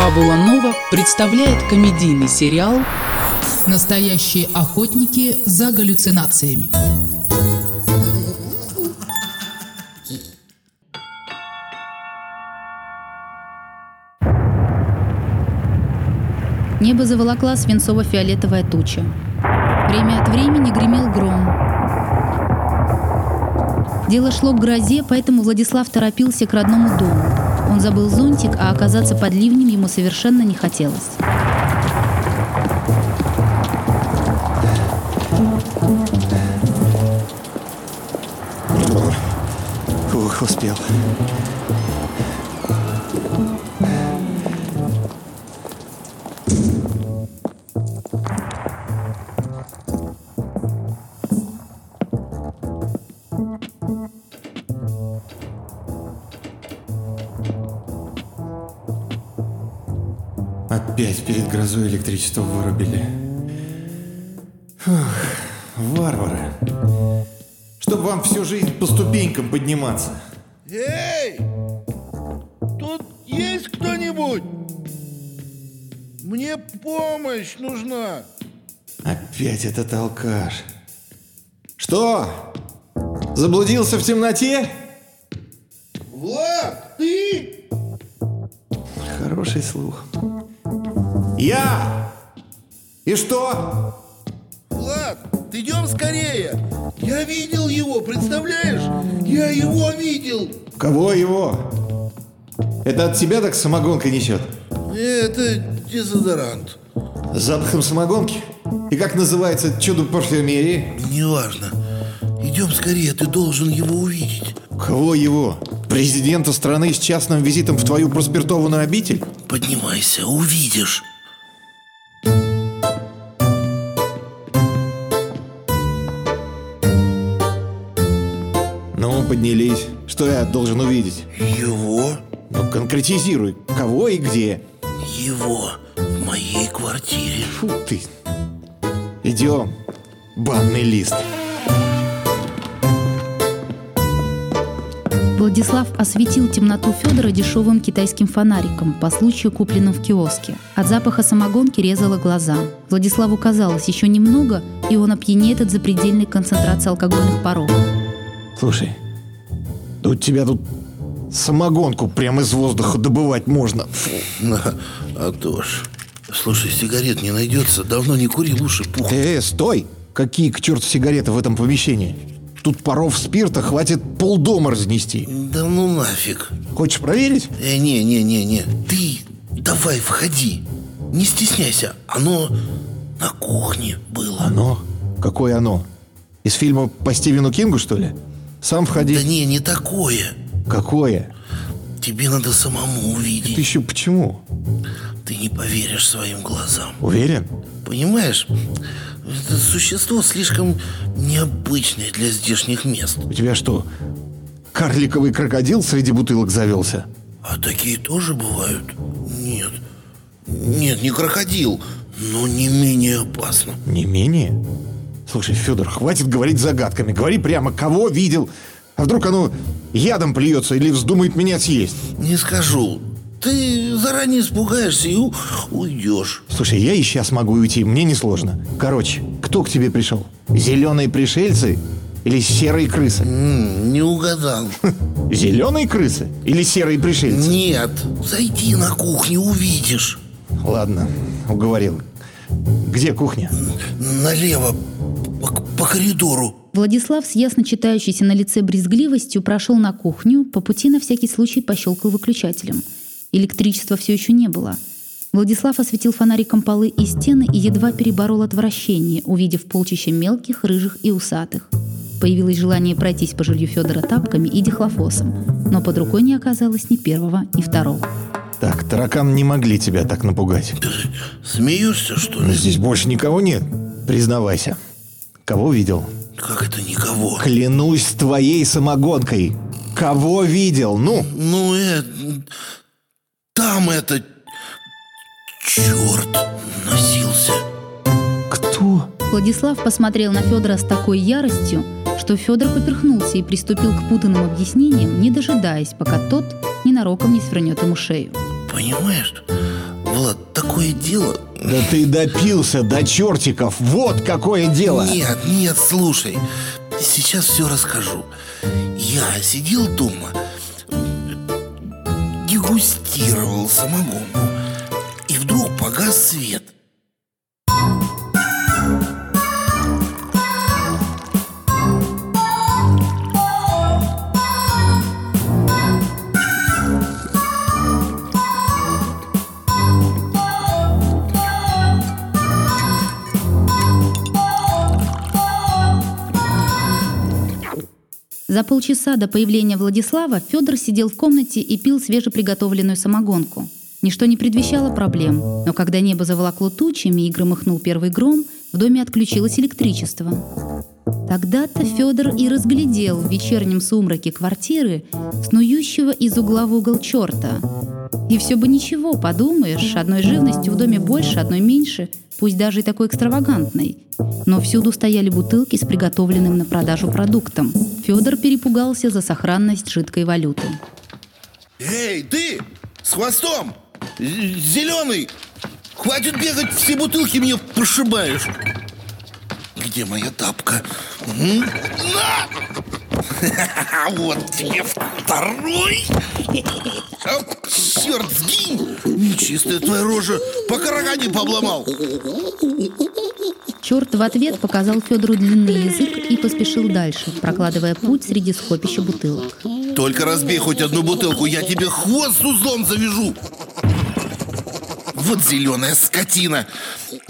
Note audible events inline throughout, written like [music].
Фабула Нова представляет комедийный сериал Настоящие охотники за галлюцинациями. Небо заволокла свинцово-фиолетовая туча. Время от времени гремел гром. Дело шло к грозе, поэтому Владислав торопился к родному дому. Он забыл зонтик, а оказаться под ливнем ему совершенно не хотелось. Ух, успел. Опять перед грозой электричество вырубили. Фух, варвары. Чтоб вам всю жизнь по ступенькам подниматься. Эй! Тут есть кто-нибудь? Мне помощь нужна. Опять этот алкаш. Что? Заблудился в темноте? Влад, ты? Хороший слух. Я! И что? Влад, идем скорее. Я видел его, представляешь? Я его видел. Кого его? Это от тебя так самогонка несет? Это дезодорант. С запахом самогонки? И как называется это чудо парфюмерии? Неважно. Идем скорее, ты должен его увидеть. Кого его? Президента страны с частным визитом в твою проспиртованную обитель? Поднимайся, увидишь. Поднялись. Что я должен увидеть? Его? Ну, конкретизируй. Кого и где? Его в моей квартире. Фу ты. Идем. Банный лист. Владислав осветил темноту Федора дешевым китайским фонариком, по случаю купленным в киоске. От запаха самогонки резало глаза. Владиславу казалось, еще немного, и он опьянеет от запредельной концентрации алкогольных паров. Слушай, да у тебя тут самогонку прямо из воздуха добывать можно. А то ж. Слушай, сигарет не найдется. Давно не курил, лучше пух. Э, стой! Какие к черту сигареты в этом помещении? Тут паров спирта хватит полдома разнести. Да ну нафиг. Хочешь проверить? Э, не, не, не, не. Ты давай входи. Не стесняйся. Оно на кухне было. Оно? Какое оно? Из фильма по Стивену Кингу, что ли? Сам входи. Да не, не такое. Какое? Тебе надо самому увидеть. Ты еще почему? Ты не поверишь своим глазам. Уверен? Понимаешь, это существо слишком необычное для здешних мест. У тебя что, карликовый крокодил среди бутылок завелся? А такие тоже бывают? Нет. Нет, не крокодил, но не менее опасно. Не менее? Слушай, Федор, хватит говорить загадками. Говори прямо, кого видел. А вдруг оно ядом плюется или вздумает меня съесть? Не скажу. Ты заранее испугаешься и у- уйдешь. Слушай, я и сейчас могу уйти, мне несложно. Короче, кто к тебе пришел? Зеленые пришельцы или серые крысы? Не угадал. [laughs] Зеленые крысы или серые пришельцы? Нет, зайди на кухню, увидишь. Ладно, уговорил. Где кухня? Налево, по, по коридору. Владислав с ясно читающейся на лице брезгливостью прошел на кухню, по пути на всякий случай пощелкал выключателем. Электричества все еще не было. Владислав осветил фонариком полы и стены и едва переборол отвращение, увидев полчища мелких, рыжих и усатых. Появилось желание пройтись по жилью Федора тапками и дихлофосом, но под рукой не оказалось ни первого, ни второго. Так, таракан не могли тебя так напугать. Ты смеешься, что Но ли? здесь больше никого нет. Признавайся. Кого видел? Как это никого? Клянусь твоей самогонкой. Кого видел? Ну, Ну, э, там это... Черт носился. кто? Владислав посмотрел на Федора с такой яростью, что Федор поперхнулся и приступил к путанным объяснениям, не дожидаясь, пока тот ненароком не свернет ему шею. Понимаешь, Влад, такое дело... Да ты допился до чертиков. Вот какое дело. Нет, нет, слушай. Сейчас все расскажу. Я сидел дома, дегустировал самогонку, и вдруг погас свет. За полчаса до появления Владислава Федор сидел в комнате и пил свежеприготовленную самогонку. Ничто не предвещало проблем, но когда небо заволокло тучами и громыхнул первый гром, в доме отключилось электричество. Тогда-то Федор и разглядел в вечернем сумраке квартиры снующего из угла в угол черта. И все бы ничего, подумаешь, одной живностью в доме больше, одной меньше, пусть даже и такой экстравагантной. Но всюду стояли бутылки с приготовленным на продажу продуктом. Федор перепугался за сохранность жидкой валюты. Эй, ты! С хвостом! Зеленый! Хватит бегать, все бутылки мне прошибаешь. Где моя тапка? На! [laughs] Вот тебе второй! [laughs] Черт, сгинь! Нечистая твоя рожа, пока рога не пообломал. Черт в ответ показал Федору длинный язык и поспешил дальше, прокладывая путь среди скопища бутылок. Только разбей хоть одну бутылку, я тебе хвост узлом завяжу. Вот зеленая скотина.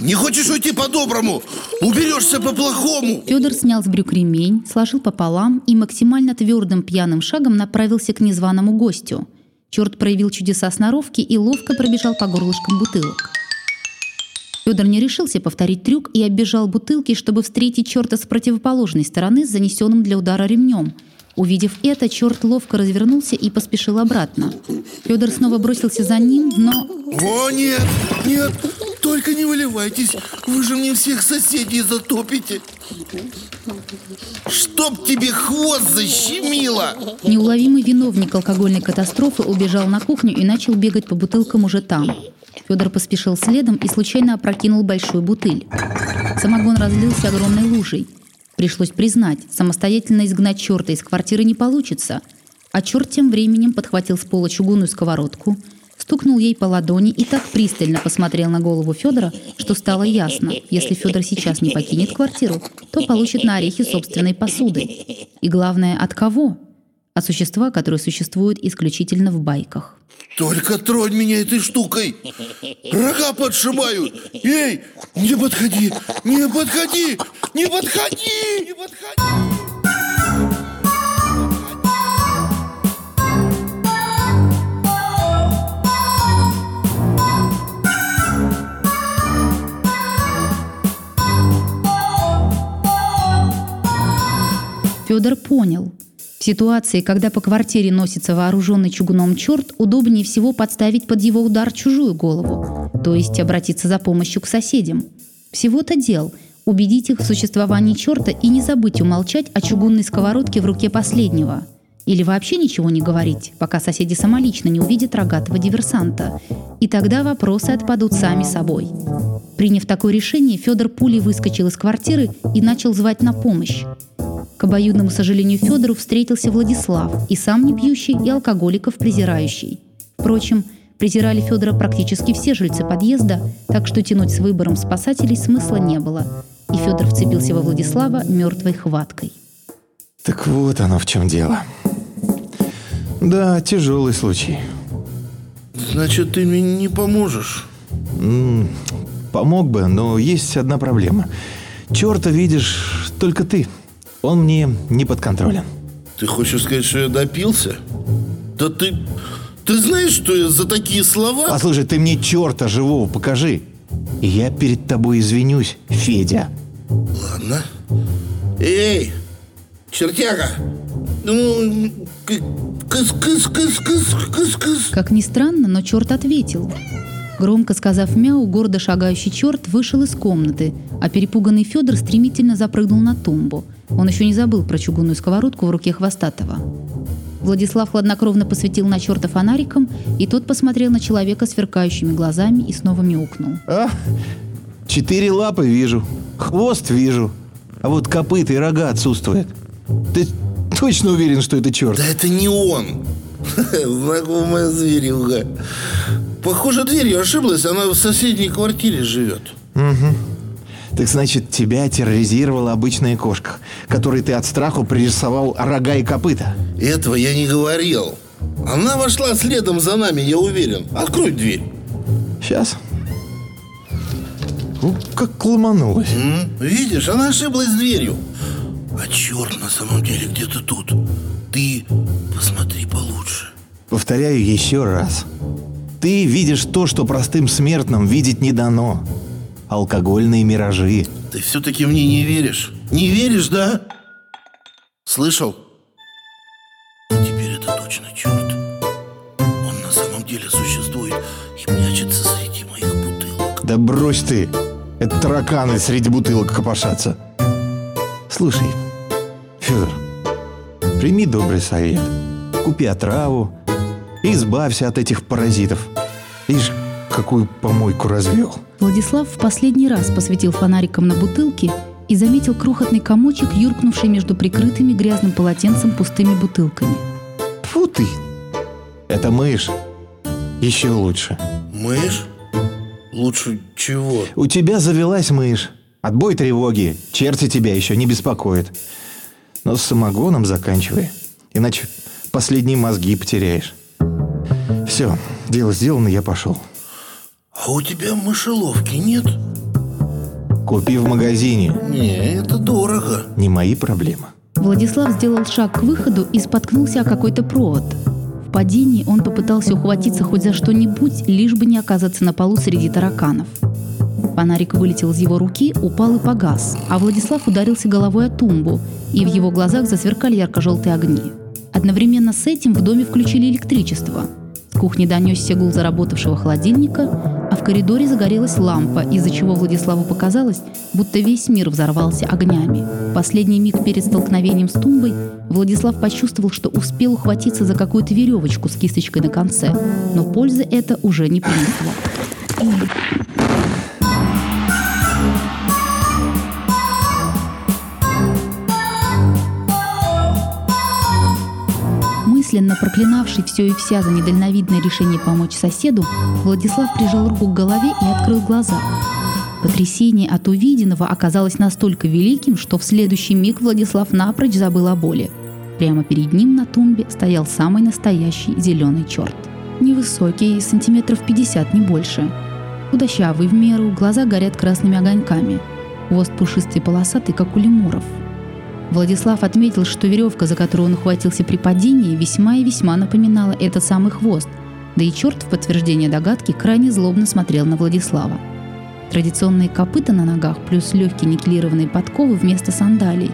Не хочешь уйти по-доброму? Уберешься по-плохому. Федор снял с брюк ремень, сложил пополам и максимально твердым пьяным шагом направился к незваному гостю. Черт проявил чудеса сноровки и ловко пробежал по горлышкам бутылок. Федор не решился повторить трюк и оббежал бутылки, чтобы встретить черта с противоположной стороны с занесенным для удара ремнем. Увидев это, черт ловко развернулся и поспешил обратно. Федор снова бросился за ним, но... О, нет, нет, только не выливайтесь. Вы же мне всех соседей затопите. Чтоб тебе хвост защемило! Неуловимый виновник алкогольной катастрофы убежал на кухню и начал бегать по бутылкам уже там. Федор поспешил следом и случайно опрокинул большую бутыль. Самогон разлился огромной лужей. Пришлось признать, самостоятельно изгнать черта из квартиры не получится. А черт тем временем подхватил с пола чугунную сковородку, стукнул ей по ладони и так пристально посмотрел на голову Федора, что стало ясно, если Федор сейчас не покинет квартиру, то получит на орехи собственной посуды. И главное, от кого? От существа, которое существует исключительно в байках. Только тронь меня этой штукой. Рога подшибают. Эй, не подходи, не подходи, не подходи, не подходи. Федор понял. В ситуации, когда по квартире носится вооруженный чугуном черт, удобнее всего подставить под его удар чужую голову, то есть обратиться за помощью к соседям. Всего-то дел – убедить их в существовании черта и не забыть умолчать о чугунной сковородке в руке последнего. Или вообще ничего не говорить, пока соседи самолично не увидят рогатого диверсанта. И тогда вопросы отпадут сами собой. Приняв такое решение, Федор пулей выскочил из квартиры и начал звать на помощь. К обоюдному сожалению Федору встретился Владислав, и сам не пьющий, и алкоголиков презирающий. Впрочем, презирали Федора практически все жильцы подъезда, так что тянуть с выбором спасателей смысла не было. И Федор вцепился во Владислава мертвой хваткой. Так вот оно в чем дело. Да, тяжелый случай. Значит, ты мне не поможешь. М, Помог бы, но есть одна проблема. Черта видишь только ты. Он мне не подконтролен. Ты хочешь сказать, что я допился? Да ты... Ты знаешь, что я за такие слова? Послушай, ты мне черта живого покажи. И я перед тобой извинюсь, Федя. Ладно. Эй, чертяга! Ну, кыс-кыс-кыс-кыс-кыс-кыс. Как ни странно, но черт ответил. Громко сказав мяу, гордо шагающий черт вышел из комнаты, а перепуганный Федор стремительно запрыгнул на тумбу. Он еще не забыл про чугунную сковородку в руке хвостатого. Владислав хладнокровно посветил на черта фонариком, и тот посмотрел на человека сверкающими глазами и снова мяукнул. А? Четыре лапы вижу, хвост вижу, а вот копыта и рога отсутствуют. Ты точно уверен, что это черт? Да это не он. [laughs] Знакомая зверюга. Похоже, дверью ошиблась, она в соседней квартире живет. Так значит, тебя терроризировала обычная кошка, которой ты от страху пририсовал рога и копыта. Этого я не говорил. Она вошла следом за нами, я уверен. Открой дверь. Сейчас. Ну, как ломанулась. М? Видишь, она ошиблась дверью. А черт на самом деле где-то тут. Ты посмотри получше. Повторяю еще раз. Ты видишь то, что простым смертным видеть не дано. Алкогольные миражи. Ты все-таки мне не веришь? Не веришь, да? Слышал? Теперь это точно черт. Он на самом деле существует и прячется среди моих бутылок. Да брось ты! Это тараканы среди бутылок копошатся. Слушай, Федор, прими добрый совет. Купи отраву и избавься от этих паразитов. Ишь, какую помойку развел. Владислав в последний раз посветил фонариком на бутылки и заметил крохотный комочек, юркнувший между прикрытыми грязным полотенцем пустыми бутылками. Фу ты! Это мышь. Еще лучше. Мышь? Лучше чего? У тебя завелась мышь. Отбой тревоги. Черти тебя еще не беспокоят. Но с самогоном заканчивай. Иначе последние мозги потеряешь. Все, дело сделано, я пошел. А у тебя мышеловки нет? Купи в магазине. Не, это дорого. Не мои проблемы. Владислав сделал шаг к выходу и споткнулся о какой-то провод. В падении он попытался ухватиться хоть за что-нибудь, лишь бы не оказаться на полу среди тараканов. Фонарик вылетел из его руки, упал и погас, а Владислав ударился головой о тумбу, и в его глазах засверкали ярко-желтые огни. Одновременно с этим в доме включили электричество. С кухни донесся гул заработавшего холодильника, в коридоре загорелась лампа, из-за чего Владиславу показалось, будто весь мир взорвался огнями. Последний миг перед столкновением с тумбой Владислав почувствовал, что успел ухватиться за какую-то веревочку с кисточкой на конце, но пользы это уже не принесло. Мысленно проклинавший все и вся за недальновидное решение помочь соседу, Владислав прижал руку к голове и открыл глаза. Потрясение от увиденного оказалось настолько великим, что в следующий миг Владислав напрочь забыл о боли. Прямо перед ним на тумбе стоял самый настоящий зеленый черт. Невысокий, сантиметров 50, не больше. Худощавый в меру, глаза горят красными огоньками. Хвост пушистый полосатый, как у лемуров – Владислав отметил, что веревка, за которую он ухватился при падении, весьма и весьма напоминала этот самый хвост, да и черт в подтверждение догадки крайне злобно смотрел на Владислава. Традиционные копыта на ногах плюс легкие никелированные подковы вместо сандалий.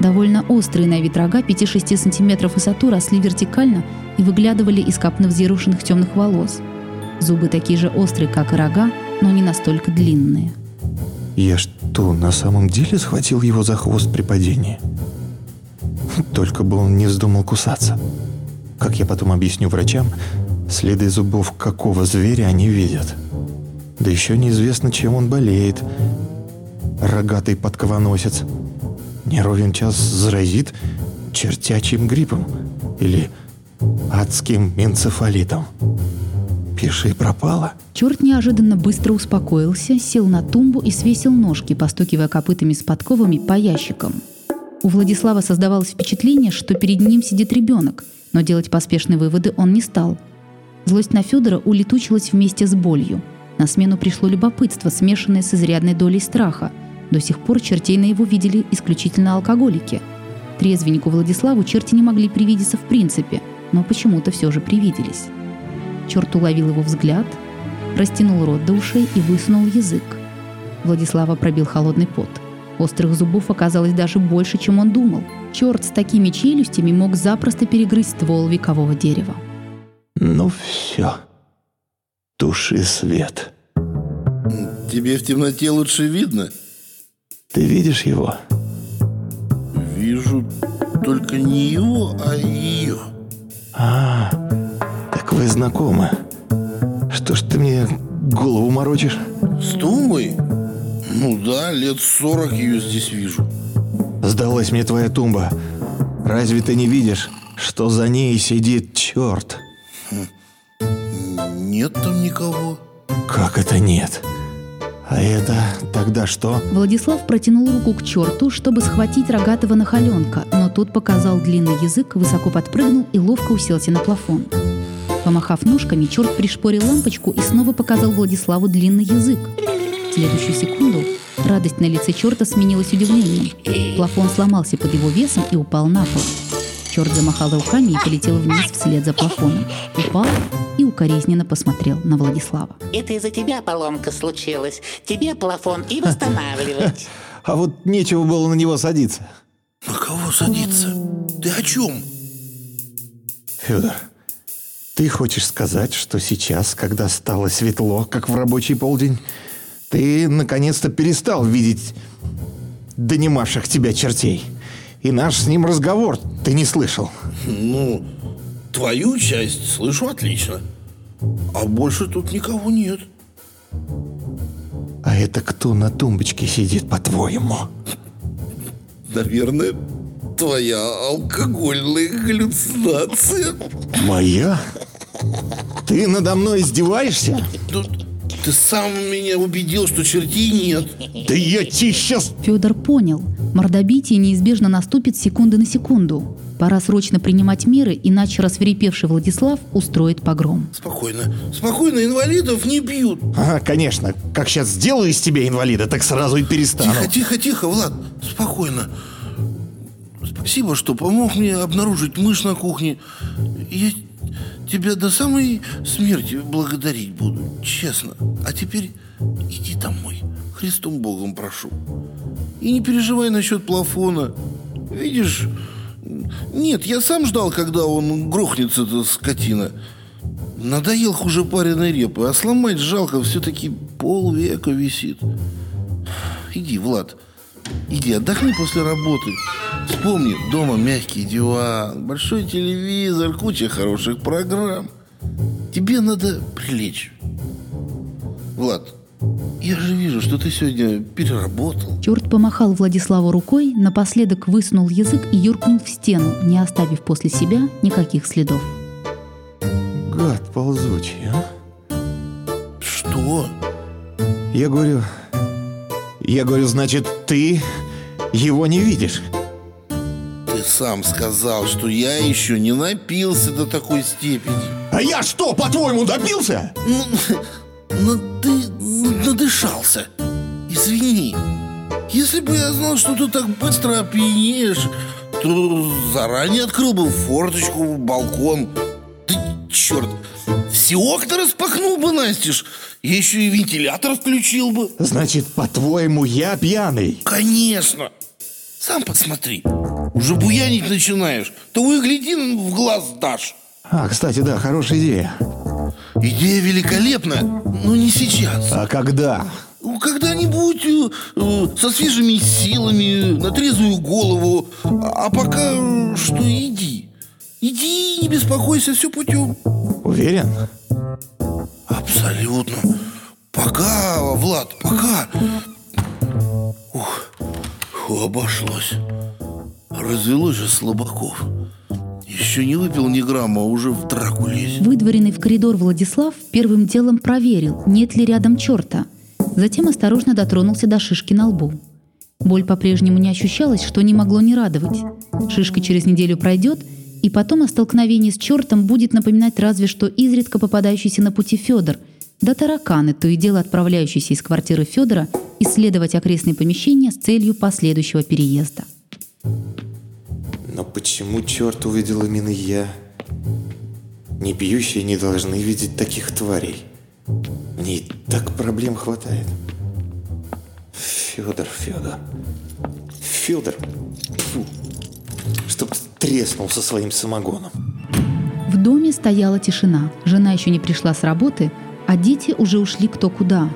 Довольно острые на вид рога 5-6 сантиметров высоту росли вертикально и выглядывали из капны взъерушенных темных волос. Зубы такие же острые, как и рога, но не настолько длинные – я что, на самом деле схватил его за хвост при падении? Только бы он не вздумал кусаться. Как я потом объясню врачам, следы зубов какого зверя они видят. Да еще неизвестно, чем он болеет. Рогатый подковоносец. Не ровен час заразит чертячим гриппом или адским энцефалитом. Пиши пропало. Черт неожиданно быстро успокоился, сел на тумбу и свесил ножки, постукивая копытами с подковами по ящикам. У Владислава создавалось впечатление, что перед ним сидит ребенок, но делать поспешные выводы он не стал. Злость на Федора улетучилась вместе с болью. На смену пришло любопытство, смешанное с изрядной долей страха. До сих пор чертей на его видели исключительно алкоголики. Трезвеннику Владиславу черти не могли привидеться в принципе, но почему-то все же привиделись. Черт уловил его взгляд, растянул рот до ушей и высунул язык. Владислава пробил холодный пот. Острых зубов оказалось даже больше, чем он думал. Черт с такими челюстями мог запросто перегрызть ствол векового дерева. Ну все. Туши свет. Тебе в темноте лучше видно? Ты видишь его? Вижу только не его, а ее. А, так вы знакомы. Что ж ты мне голову морочишь? С тумбой? Ну да, лет сорок ее здесь вижу. Сдалась мне твоя тумба. Разве ты не видишь, что за ней сидит черт? Нет там никого. Как это нет? А это тогда что? Владислав протянул руку к черту, чтобы схватить рогатого нахаленка, но тот показал длинный язык, высоко подпрыгнул и ловко уселся на плафон. Помахав ножками, черт пришпорил лампочку и снова показал Владиславу длинный язык. В следующую секунду радость на лице черта сменилась удивлением. Плафон сломался под его весом и упал на пол. Черт замахал руками и полетел вниз вслед за плафоном. Упал и укоризненно посмотрел на Владислава. Это из-за тебя поломка случилась. Тебе плафон и восстанавливать. [laughs] А вот нечего было на него садиться. На кого садиться? Ты о чем? Федор, ты хочешь сказать, что сейчас, когда стало светло, как в рабочий полдень, ты наконец-то перестал видеть донимавших тебя чертей? И наш с ним разговор ты не слышал? Ну, твою часть слышу отлично. А больше тут никого нет. А это кто на тумбочке сидит, по-твоему? Наверное, твоя алкогольная галлюцинация. Моя? Ты надо мной издеваешься? Тут ты сам меня убедил, что чертей нет. Да я тебе сейчас... Федор понял. Мордобитие неизбежно наступит секунды на секунду. Пора срочно принимать меры, иначе рассверепевший Владислав устроит погром. Спокойно. Спокойно, инвалидов не бьют. Ага, конечно. Как сейчас сделаю из тебя инвалида, так сразу и перестану. Тихо, тихо, тихо, Влад. Спокойно. Спасибо, что помог мне обнаружить мышь на кухне. Я тебя до самой смерти благодарить буду, честно. А теперь иди домой. Христом Богом прошу. И не переживай насчет плафона. Видишь, нет, я сам ждал, когда он грохнется, эта скотина. Надоел хуже пареной репы, а сломать жалко, все-таки полвека висит. Иди, Влад, иди, отдохни после работы. Вспомни, дома мягкий диван, большой телевизор, куча хороших программ. Тебе надо прилечь. Влад, я же вижу, что ты сегодня переработал. Черт помахал Владиславу рукой, напоследок высунул язык и юркнул в стену, не оставив после себя никаких следов. Гад ползучий, а? Что? Я говорю... Я говорю, значит, ты его не видишь? Сам сказал, что я еще не напился до такой степени. А я что, по-твоему, добился? Ну, [laughs] ну ты надышался. Извини. Если бы я знал, что ты так быстро опьянеешь, то заранее открыл бы форточку, балкон. Ты, черт, все окна распахнул бы настежь. Я еще и вентилятор включил бы. Значит, по-твоему, я пьяный? Конечно. Сам посмотри. Уже буянить начинаешь. То и гляди в глаз дашь. А, кстати, да, хорошая идея. Идея великолепна, но не сейчас. А когда? Ну, Когда-нибудь э, э, со свежими силами, на трезвую голову. А пока э, что иди. Иди, не беспокойся, все путем. Уверен? Абсолютно. Пока, Влад, пока. Ух, обошлось. Развелось же слабаков. Еще не выпил ни грамма, а уже в драку лезет. Выдворенный в коридор Владислав первым делом проверил, нет ли рядом черта. Затем осторожно дотронулся до шишки на лбу. Боль по-прежнему не ощущалась, что не могло не радовать. Шишка через неделю пройдет, и потом о столкновении с чертом будет напоминать разве что изредка попадающийся на пути Федор, да тараканы, то и дело отправляющиеся из квартиры Федора исследовать окрестные помещения с целью последующего переезда. Но почему черт увидел именно я? Не пьющие не должны видеть таких тварей. Мне и так проблем хватает. Федор, Федор. Федор. Фу. Чтоб треснул со своим самогоном. В доме стояла тишина. Жена еще не пришла с работы, а дети уже ушли кто куда.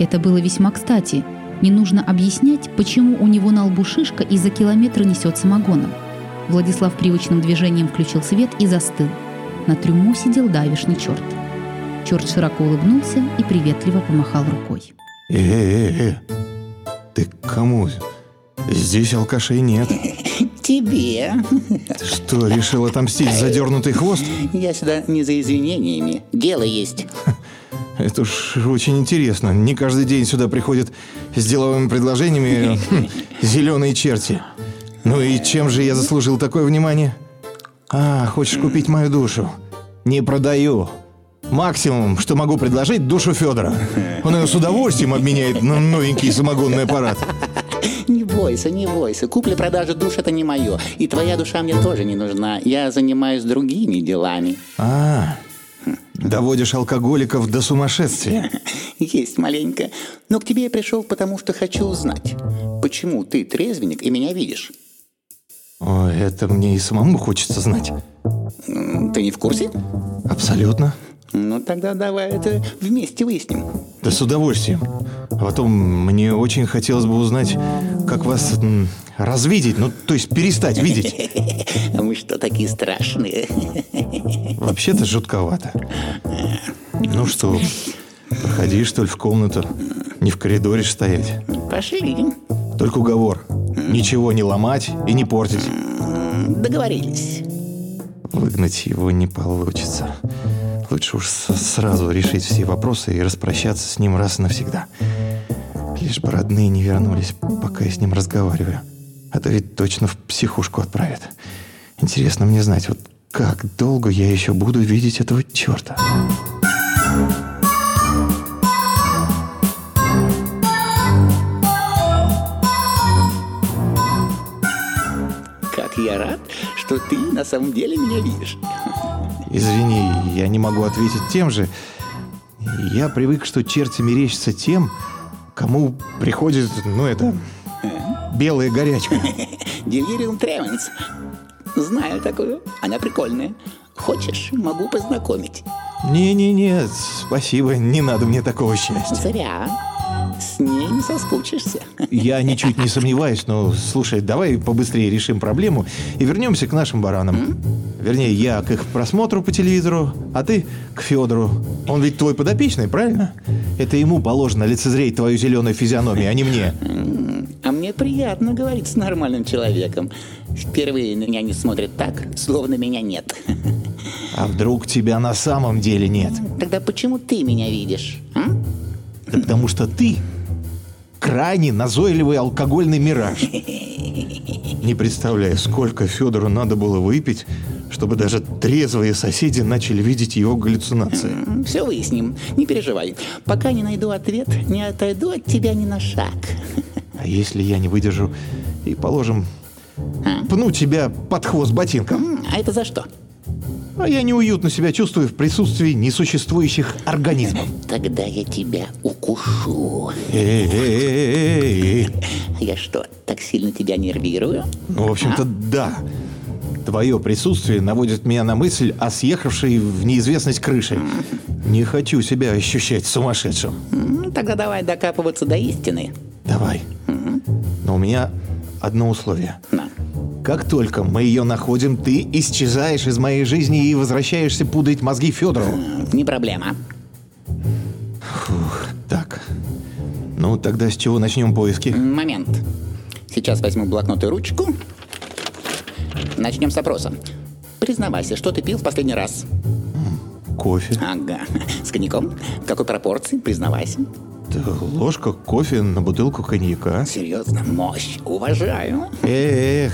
Это было весьма кстати. Не нужно объяснять, почему у него на лбу шишка и за километр несет самогоном. Владислав привычным движением включил свет и застыл. На трюму сидел давишный черт. Черт широко улыбнулся и приветливо помахал рукой. Э-э-э, ты к кому? Здесь алкашей нет. [laughs] Тебе. Ты что, решил отомстить за дернутый хвост? Я сюда не за извинениями. Дело есть. [laughs] Это уж очень интересно. Не каждый день сюда приходят с деловыми предложениями [laughs] хм, зеленые черти. Ну и чем же я заслужил такое внимание? А, хочешь купить мою душу? Не продаю. Максимум, что могу предложить, душу Федора. Он ее с удовольствием обменяет на новенький самогонный аппарат. Не бойся, не бойся. Купля-продажа душ это не мое. И твоя душа мне тоже не нужна. Я занимаюсь другими делами. А, доводишь алкоголиков до сумасшествия. [laughs] Есть маленько. Но к тебе я пришел, потому что хочу узнать, почему ты трезвенник и меня видишь. Ой, это мне и самому хочется знать. Ты не в курсе? Абсолютно. Ну тогда давай это вместе выясним. Да с удовольствием. А потом мне очень хотелось бы узнать, как вас м, развидеть, ну, то есть перестать видеть. [laughs] А мы что, такие страшные? [laughs] Вообще-то жутковато. Ну что, проходи, что ли, в комнату. Не в коридоре стоять. Пошли. Только уговор. Ничего не ломать и не портить. Договорились. Выгнать его не получится. Лучше уж сразу решить все вопросы и распрощаться с ним раз и навсегда. Лишь бы родные не вернулись, пока я с ним разговариваю. А то ведь точно в психушку отправят. Интересно мне знать, вот как долго я еще буду видеть этого черта? Как я рад, что ты на самом деле меня видишь. Извини, я не могу ответить тем же. Я привык, что черти мерещатся тем, кому приходит, ну это, белая горячка. [laughs] Делириум Тревенс. Знаю такую. Она прикольная. Хочешь, могу познакомить. Не-не-не, спасибо, не надо мне такого счастья. Зря. С ней не соскучишься. Я ничуть не сомневаюсь, но слушай, давай побыстрее решим проблему и вернемся к нашим баранам. Вернее, я к их просмотру по телевизору, а ты к Федору. Он ведь твой подопечный, правильно? Это ему положено лицезреть твою зеленую физиономию, а не мне. А мне приятно говорить с нормальным человеком. Впервые на меня не смотрят так, словно меня нет. А вдруг тебя на самом деле нет? Тогда почему ты меня видишь? а? Да потому что ты крайне назойливый алкогольный мираж. Не представляю, сколько Федору надо было выпить, чтобы даже трезвые соседи начали видеть его галлюцинации. Все выясним, не переживай. Пока не найду ответ, не отойду от тебя ни на шаг. А если я не выдержу и, положим, пну тебя под хвост ботинком? А это за что? А я неуютно себя чувствую в присутствии несуществующих организмов. Тогда я тебя укушу. Эй-эй-эй-эй-эй. Я что, так сильно тебя нервирую? Ну, в общем-то, да. Твое присутствие наводит меня на мысль о съехавшей в неизвестность крыше. Не хочу себя ощущать сумасшедшим. Тогда давай докапываться до истины. Давай. Но у меня одно условие. На. Как только мы ее находим, ты исчезаешь из моей жизни и возвращаешься пудрить мозги Федору. Не проблема. Так. Ну, тогда с чего начнем поиски? Момент. Сейчас возьму блокнот и ручку. Начнем с опроса. Признавайся, что ты пил в последний раз? Кофе. Ага. С коньяком? В какой пропорции? Признавайся. Да, ложка кофе на бутылку коньяка. Серьезно? Мощь. Уважаю. Эх,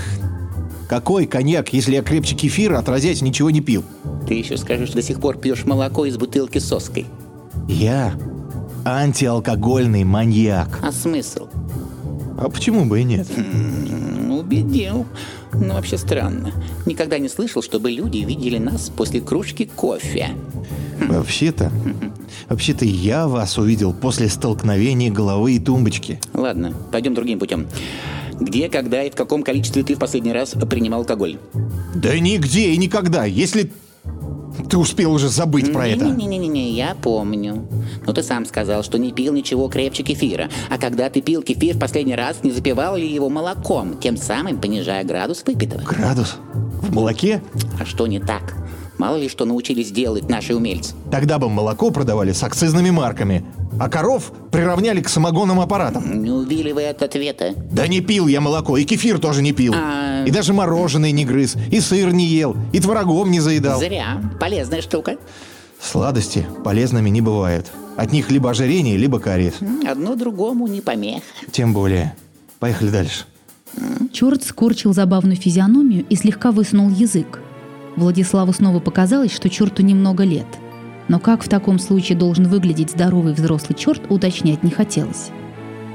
какой коньяк, если я крепче кефира, отродясь ничего не пил? Ты еще скажешь, до сих пор пьешь молоко из бутылки с соской. Я антиалкогольный маньяк. А смысл? А почему бы и нет? Убедил. Ну, вообще странно. Никогда не слышал, чтобы люди видели нас после кружки кофе. Вообще-то, вообще-то я вас увидел после столкновения головы и тумбочки. Ладно, пойдем другим путем. Где, когда и в каком количестве ты в последний раз принимал алкоголь? Да нигде и никогда, если ты успел уже забыть про это. Не-не-не, я помню. Но ты сам сказал, что не пил ничего крепче кефира. А когда ты пил кефир в последний раз, не запивал ли его молоком, тем самым понижая градус выпитого? Градус? В молоке? А что не так? Мало ли что научились делать наши умельцы. Тогда бы молоко продавали с акцизными марками, а коров приравняли к самогонным аппаратам. Не увиливай от ответа. Да не пил я молоко, и кефир тоже не пил. А. И даже мороженое не грыз, и сыр не ел, и творогом не заедал. Зря. Полезная штука. Сладости полезными не бывают. От них либо ожирение, либо кариес. Одно другому не помех. Тем более. Поехали дальше. Черт скорчил забавную физиономию и слегка высунул язык. Владиславу снова показалось, что черту немного лет. Но как в таком случае должен выглядеть здоровый взрослый черт, уточнять не хотелось.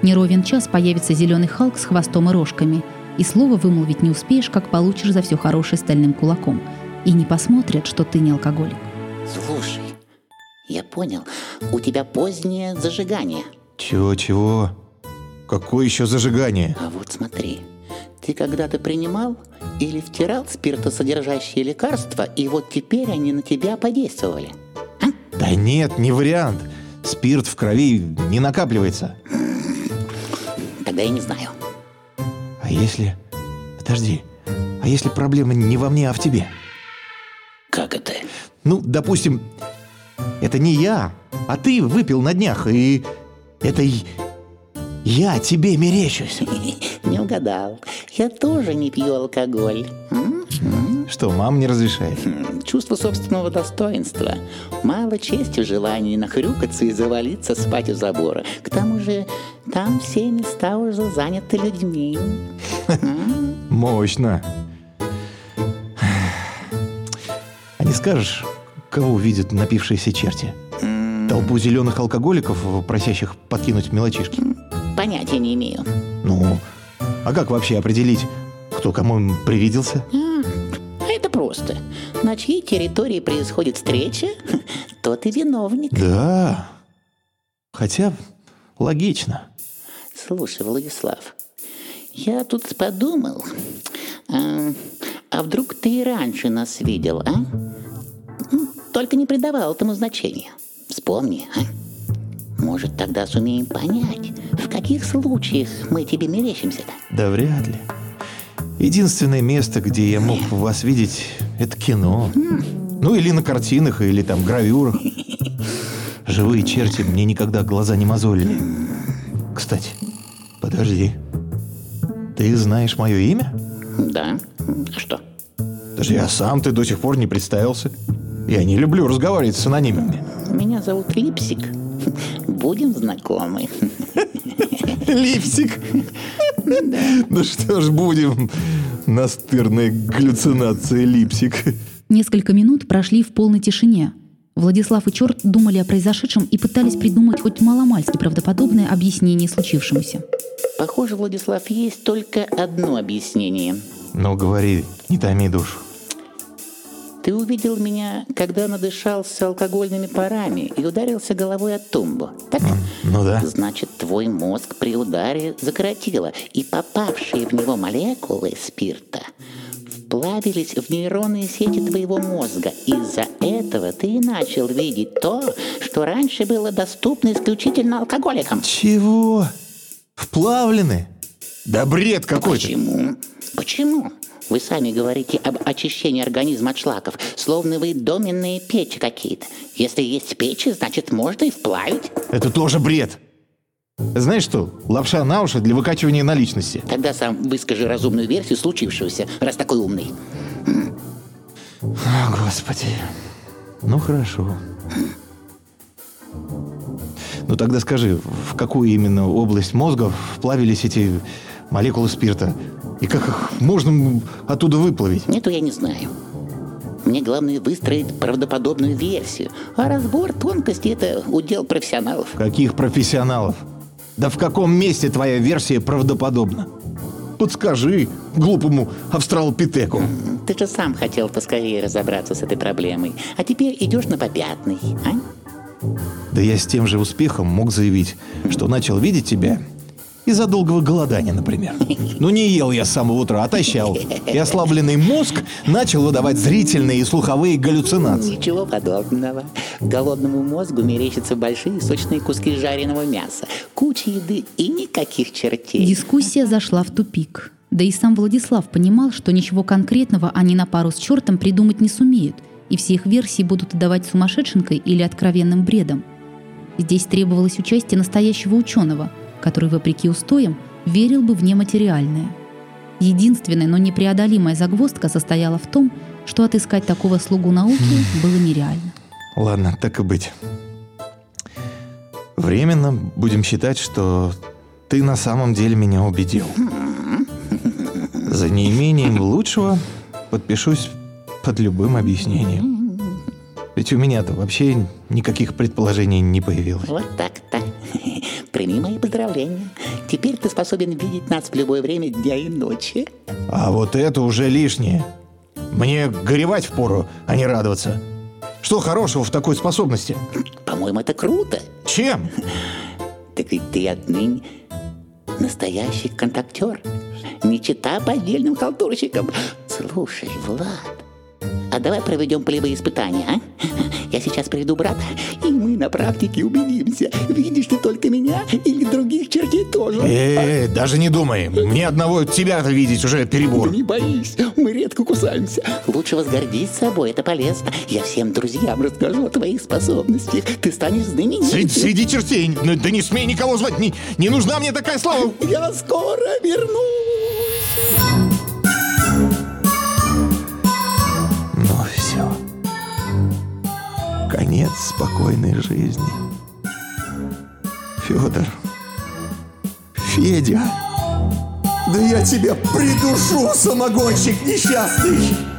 Не ровен час появится зеленый Халк с хвостом и рожками, и слова вымолвить не успеешь, как получишь за все хорошее стальным кулаком. И не посмотрят, что ты не алкоголик. Слушай, я понял. У тебя позднее зажигание. Чего-чего? Какое еще зажигание? А вот смотри. Ты когда-то принимал или втирал спиртосодержащие лекарства, и вот теперь они на тебя подействовали. Да нет, не вариант. Спирт в крови не накапливается. Тогда я не знаю. А если... Подожди. А если проблема не во мне, а в тебе? Как это? Ну, допустим, это не я, а ты выпил на днях, и это я тебе мерещусь. [laughs] Не угадал. Я тоже не пью алкоголь. М? Что, мама не разрешает? Чувство собственного достоинства. Мало чести в желании нахрюкаться и завалиться спать у забора. К тому же там все места уже заняты людьми. [laughs] Мощно. А не скажешь, кого увидят напившиеся черти? Толпу зеленых алкоголиков, просящих подкинуть мелочишки? Понятия не имею. Ну, а как вообще определить, кто кому привиделся? А. На чьей территории происходит встреча, [laughs] тот и виновник. Да. Хотя логично. Слушай, Владислав, я тут подумал, а, а вдруг ты и раньше нас видел, а? М, Только не придавал этому значения. Вспомни, а? Может, тогда сумеем понять, в каких случаях мы тебе мерещимся-то? Да вряд ли. Единственное место, где я мог вас видеть, это кино. Ну или на картинах, или там гравюрах. Живые черти мне никогда глаза не мозолили. Кстати, подожди. Ты знаешь мое имя? Да? Что? Даже я сам ты до сих пор не представился. Я не люблю разговаривать с анонимами. Меня зовут Липсик. Будем знакомы. Липсик. Ну что ж, будем. Настырная галлюцинация липсик. Несколько минут прошли в полной тишине. Владислав и Черт думали о произошедшем и пытались придумать хоть маломальски правдоподобное объяснение случившемуся. Похоже, Владислав, есть только одно объяснение. Ну, говори, не томи душу. Ты увидел меня, когда надышался алкогольными парами и ударился головой о тумбу. Так? Ну да. Значит, твой мозг при ударе закоротило, и попавшие в него молекулы спирта вплавились в нейронные сети твоего мозга. Из-за этого ты и начал видеть то, что раньше было доступно исключительно алкоголикам. Чего? Вплавлены? Да бред какой-то. Почему? Почему? Вы сами говорите об очищении организма от шлаков, словно вы доменные печи какие-то. Если есть печи, значит можно и вплавить. Это тоже бред. Знаешь что, лапша на уши для выкачивания наличности. Тогда сам выскажи разумную версию случившегося, раз такой умный. О, Господи. Ну, хорошо. Ну, тогда скажи, в какую именно область мозга вплавились эти молекулы спирта? И как их можно оттуда выплавить? Эту я не знаю. Мне главное выстроить правдоподобную версию, а разбор тонкостей – это удел профессионалов. Каких профессионалов? Да в каком месте твоя версия правдоподобна? Подскажи глупому австралопитеку. Ты же сам хотел поскорее разобраться с этой проблемой, а теперь идешь на попятный, а? Да я с тем же успехом мог заявить, что начал видеть тебя из-за долгого голодания, например. Ну не ел я с самого утра, отощал. И ослабленный мозг начал выдавать зрительные и слуховые галлюцинации. Ничего подобного. Голодному мозгу мерещатся большие сочные куски жареного мяса, куча еды и никаких чертей. Дискуссия зашла в тупик. Да и сам Владислав понимал, что ничего конкретного они на пару с чертом придумать не сумеют, и все их версии будут отдавать сумасшедшенкой или откровенным бредом. Здесь требовалось участие настоящего ученого, который, вопреки устоям, верил бы в нематериальное. Единственная, но непреодолимая загвоздка состояла в том, что отыскать такого слугу науки [laughs] было нереально. Ладно, так и быть. Временно будем считать, что ты на самом деле меня убедил. [laughs] За неимением лучшего подпишусь под любым объяснением. Ведь у меня-то вообще никаких предположений не появилось. Вот так-то. [laughs] Прими мои поздравления. Теперь ты способен видеть нас в любое время дня и ночи. А вот это уже лишнее. Мне горевать впору, а не радоваться. Что хорошего в такой способности? По-моему, это круто. Чем? Так ведь ты отныне настоящий контактер. Не чита поддельным халтурщикам. Слушай, Влад, а давай проведем полевые испытания, а? Я сейчас приведу брата, и мы на практике убедимся, видишь ты только меня или других чертей тоже. Э, даже не думай. Мне одного тебя видеть уже перебор. Да не боись, мы редко кусаемся. Лучше возгордись собой, это полезно. Я всем друзьям расскажу о твоих способностях. Ты станешь знаменитым. Среди, среди чертей. Да не смей никого звать. Не, не нужна мне такая слава. Я скоро вернусь. Конец спокойной жизни. Федор. Федя. Да я тебя придушу, самогонщик несчастный!